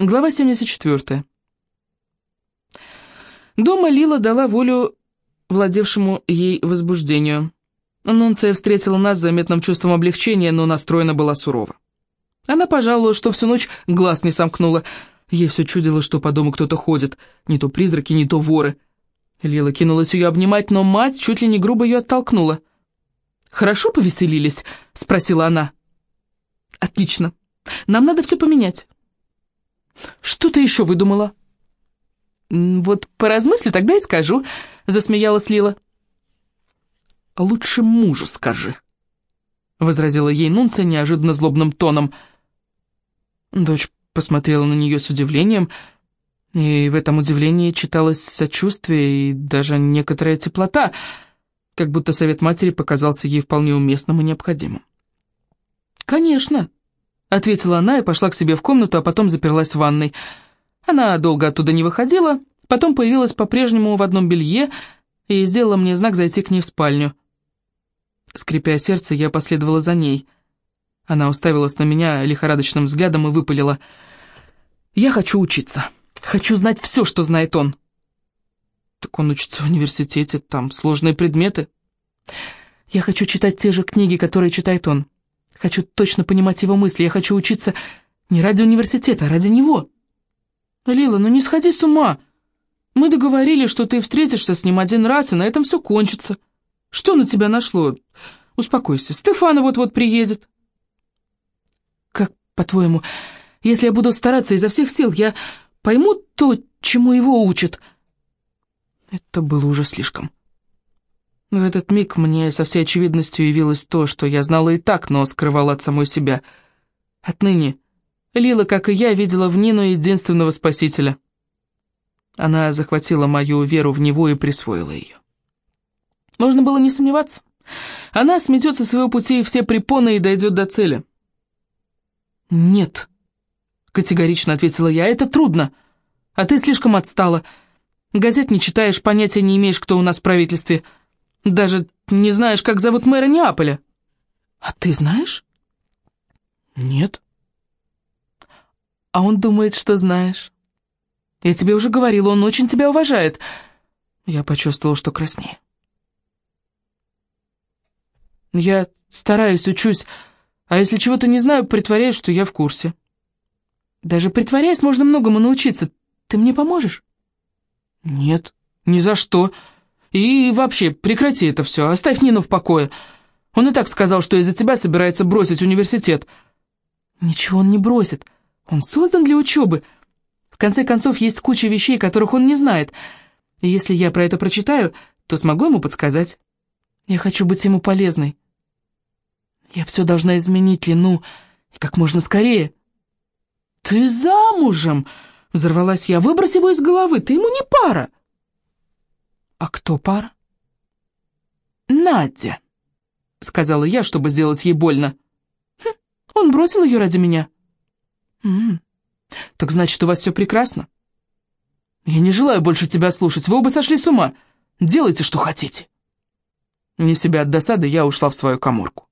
Глава 74. Дома Лила дала волю владевшему ей возбуждению. Нунция встретила нас с заметным чувством облегчения, но настроена была сурово. Она пожаловала, что всю ночь глаз не сомкнула. Ей все чудило, что по дому кто-то ходит, не то призраки, не то воры. Лила кинулась ее обнимать, но мать чуть ли не грубо ее оттолкнула. «Хорошо повеселились?» — спросила она. «Отлично. Нам надо все поменять». «Что ты еще выдумала?» «Вот поразмыслю, тогда и скажу», — засмеялась Лила. «Лучше мужу скажи», — возразила ей Нунция неожиданно злобным тоном. Дочь посмотрела на нее с удивлением, и в этом удивлении читалось сочувствие и даже некоторая теплота, как будто совет матери показался ей вполне уместным и необходимым. «Конечно», — ответила она и пошла к себе в комнату, а потом заперлась в ванной. Она долго оттуда не выходила, потом появилась по-прежнему в одном белье и сделала мне знак зайти к ней в спальню. Скрипя сердце, я последовала за ней. Она уставилась на меня лихорадочным взглядом и выпалила. «Я хочу учиться. Хочу знать все, что знает он». «Так он учится в университете, там сложные предметы». «Я хочу читать те же книги, которые читает он». Хочу точно понимать его мысли. Я хочу учиться не ради университета, а ради него. Лила, ну не сходи с ума. Мы договорились, что ты встретишься с ним один раз, и на этом все кончится. Что на тебя нашло? Успокойся. Стефана вот-вот приедет. Как, по-твоему, если я буду стараться изо всех сил, я пойму то, чему его учат? Это было уже слишком. В этот миг мне со всей очевидностью явилось то, что я знала и так, но скрывала от самой себя. Отныне Лила, как и я, видела в Нину единственного спасителя. Она захватила мою веру в него и присвоила ее. Можно было не сомневаться. Она сметет со своего пути все препоны и дойдет до цели. «Нет», — категорично ответила я, — «это трудно, а ты слишком отстала. Газет не читаешь, понятия не имеешь, кто у нас в правительстве». Даже не знаешь, как зовут мэра Неаполя. А ты знаешь? Нет. А он думает, что знаешь. Я тебе уже говорила, он очень тебя уважает. Я почувствовал, что краснее. Я стараюсь, учусь, а если чего-то не знаю, притворяюсь, что я в курсе. Даже притворяясь, можно многому научиться. Ты мне поможешь? Нет, ни за что. И вообще, прекрати это все, оставь Нину в покое. Он и так сказал, что из-за тебя собирается бросить университет». «Ничего он не бросит. Он создан для учебы. В конце концов, есть куча вещей, которых он не знает. И если я про это прочитаю, то смогу ему подсказать. Я хочу быть ему полезной. Я все должна изменить, Лину, и как можно скорее». «Ты замужем!» — взорвалась я. «Выбрось его из головы, ты ему не пара!» «А кто пара?» «Надя», — сказала я, чтобы сделать ей больно. Хм, «Он бросил ее ради меня». «М -м, «Так значит, у вас все прекрасно?» «Я не желаю больше тебя слушать, вы оба сошли с ума. Делайте, что хотите». Не себя от досады, я ушла в свою коморку.